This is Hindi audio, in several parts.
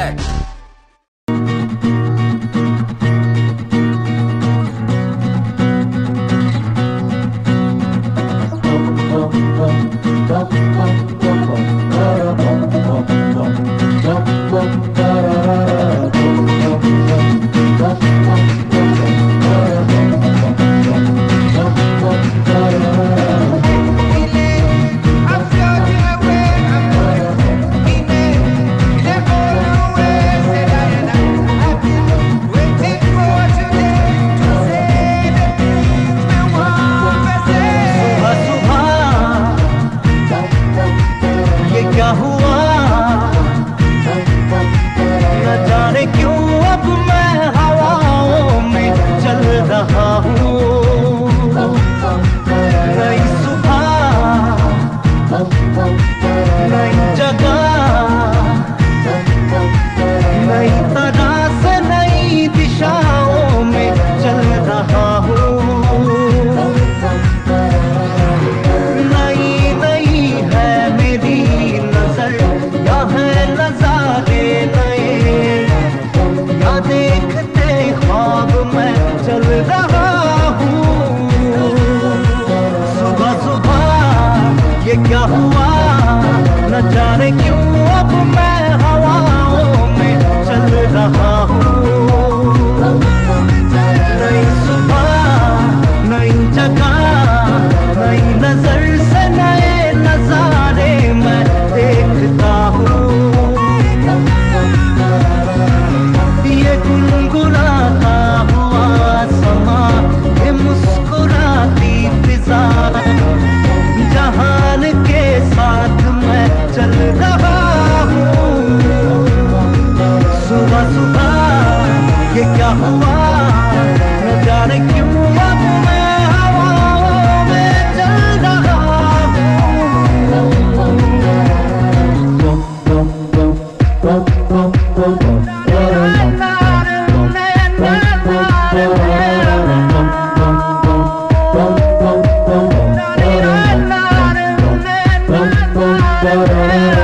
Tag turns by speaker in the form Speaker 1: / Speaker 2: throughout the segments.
Speaker 1: together.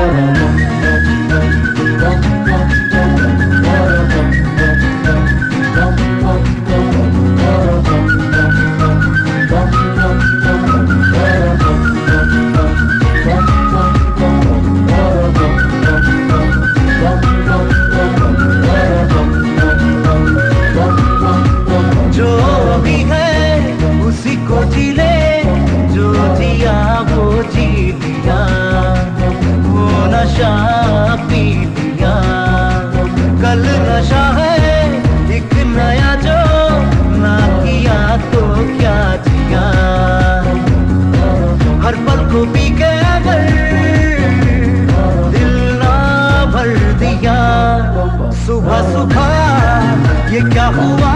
Speaker 1: I don't know. दिल भर दिया। सुबह सुबह ये क्या हुआ?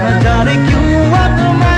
Speaker 1: न जाने क्यों हुआ मैं